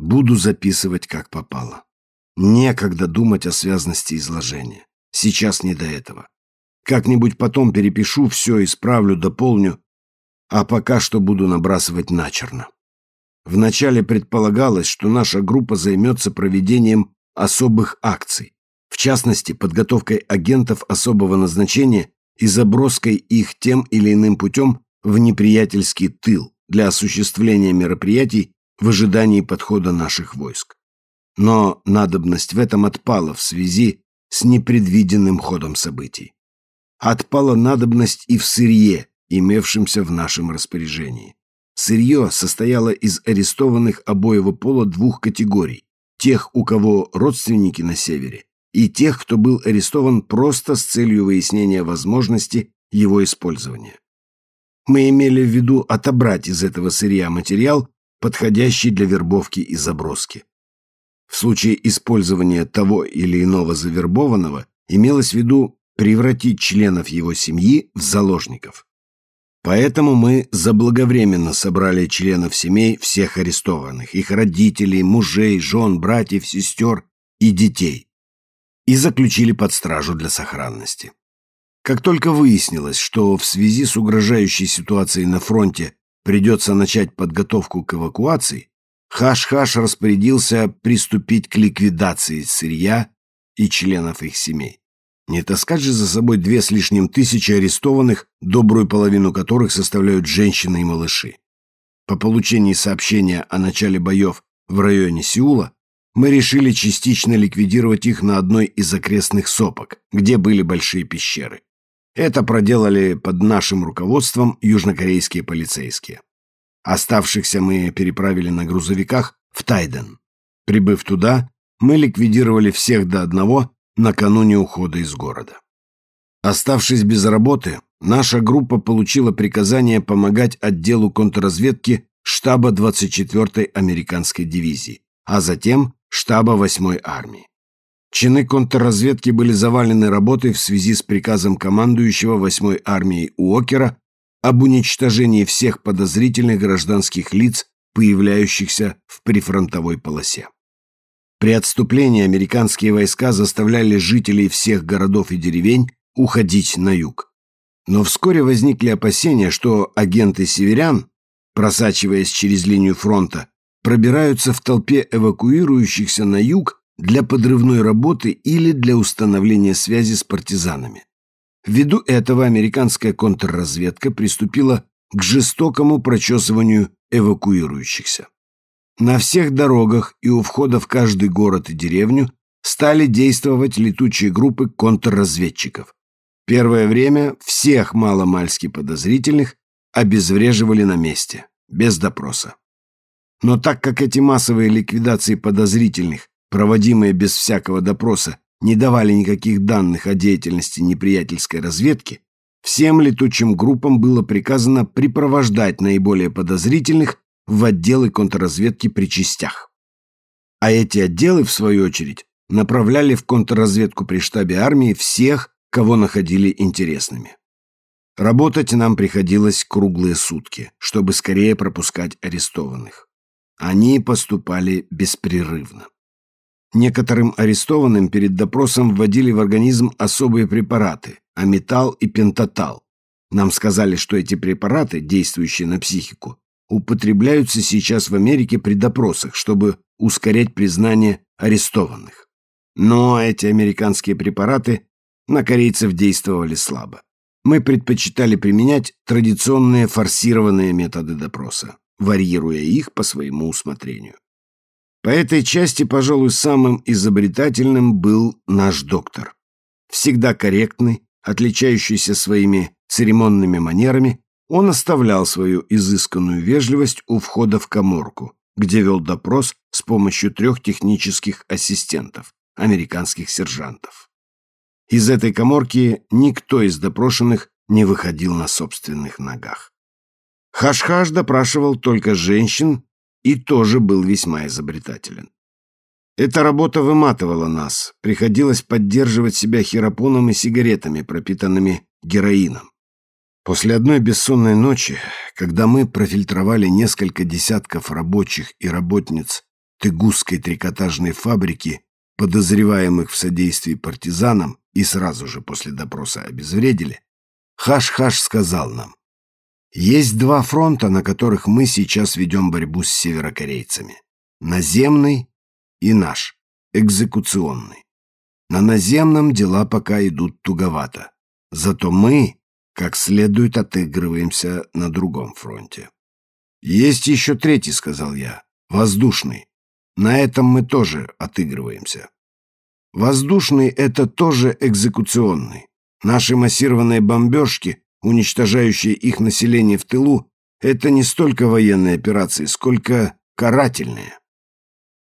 Буду записывать, как попало. Некогда думать о связности изложения. Сейчас не до этого. Как-нибудь потом перепишу все, исправлю, дополню, а пока что буду набрасывать начерно. Вначале предполагалось, что наша группа займется проведением особых акций, в частности, подготовкой агентов особого назначения и заброской их тем или иным путем в неприятельский тыл для осуществления мероприятий в ожидании подхода наших войск. Но надобность в этом отпала в связи с непредвиденным ходом событий. Отпала надобность и в сырье, имевшемся в нашем распоряжении. Сырье состояло из арестованных обоего пола двух категорий – тех, у кого родственники на севере, и тех, кто был арестован просто с целью выяснения возможности его использования. Мы имели в виду отобрать из этого сырья материал, подходящий для вербовки и заброски. В случае использования того или иного завербованного имелось в виду превратить членов его семьи в заложников. Поэтому мы заблаговременно собрали членов семей всех арестованных, их родителей, мужей, жен, братьев, сестер и детей, и заключили под стражу для сохранности. Как только выяснилось, что в связи с угрожающей ситуацией на фронте придется начать подготовку к эвакуации, Хаш-Хаш распорядился приступить к ликвидации сырья и членов их семей. Не таскать же за собой две с лишним тысячи арестованных, добрую половину которых составляют женщины и малыши. По получении сообщения о начале боев в районе Сеула, мы решили частично ликвидировать их на одной из окрестных сопок, где были большие пещеры. Это проделали под нашим руководством южнокорейские полицейские. Оставшихся мы переправили на грузовиках в Тайден. Прибыв туда, мы ликвидировали всех до одного накануне ухода из города. Оставшись без работы, наша группа получила приказание помогать отделу контрразведки штаба 24-й американской дивизии, а затем штаба 8-й армии. Чины контрразведки были завалены работой в связи с приказом командующего 8-й армией Уокера об уничтожении всех подозрительных гражданских лиц, появляющихся в прифронтовой полосе. При отступлении американские войска заставляли жителей всех городов и деревень уходить на юг. Но вскоре возникли опасения, что агенты северян, просачиваясь через линию фронта, пробираются в толпе эвакуирующихся на юг для подрывной работы или для установления связи с партизанами. Ввиду этого американская контрразведка приступила к жестокому прочесыванию эвакуирующихся. На всех дорогах и у входа в каждый город и деревню стали действовать летучие группы контрразведчиков. Первое время всех маломальски подозрительных обезвреживали на месте, без допроса. Но так как эти массовые ликвидации подозрительных, проводимые без всякого допроса, не давали никаких данных о деятельности неприятельской разведки, всем летучим группам было приказано припровождать наиболее подозрительных в отделы контрразведки при частях. А эти отделы, в свою очередь, направляли в контрразведку при штабе армии всех, кого находили интересными. Работать нам приходилось круглые сутки, чтобы скорее пропускать арестованных. Они поступали беспрерывно. Некоторым арестованным перед допросом вводили в организм особые препараты – аметал и пентатал. Нам сказали, что эти препараты, действующие на психику, употребляются сейчас в Америке при допросах, чтобы ускорять признание арестованных. Но эти американские препараты на корейцев действовали слабо. Мы предпочитали применять традиционные форсированные методы допроса, варьируя их по своему усмотрению. По этой части, пожалуй, самым изобретательным был наш доктор. Всегда корректный, отличающийся своими церемонными манерами, он оставлял свою изысканную вежливость у входа в коморку, где вел допрос с помощью трех технических ассистентов, американских сержантов. Из этой коморки никто из допрошенных не выходил на собственных ногах. Хаш-Хаш допрашивал только женщин и тоже был весьма изобретателен. Эта работа выматывала нас, приходилось поддерживать себя хиропоном и сигаретами, пропитанными героином. После одной бессонной ночи, когда мы профильтровали несколько десятков рабочих и работниц Тыгусской трикотажной фабрики, подозреваемых в содействии партизанам и сразу же после допроса обезвредили, Хаш-Хаш сказал нам, есть два фронта, на которых мы сейчас ведем борьбу с северокорейцами. Наземный и наш, экзекуционный. На наземном дела пока идут туговато. Зато мы, как следует, отыгрываемся на другом фронте. «Есть еще третий», — сказал я, — «воздушный. На этом мы тоже отыгрываемся». Воздушный — это тоже экзекуционный. Наши массированные бомбежки, уничтожающие их население в тылу, это не столько военные операции, сколько карательные.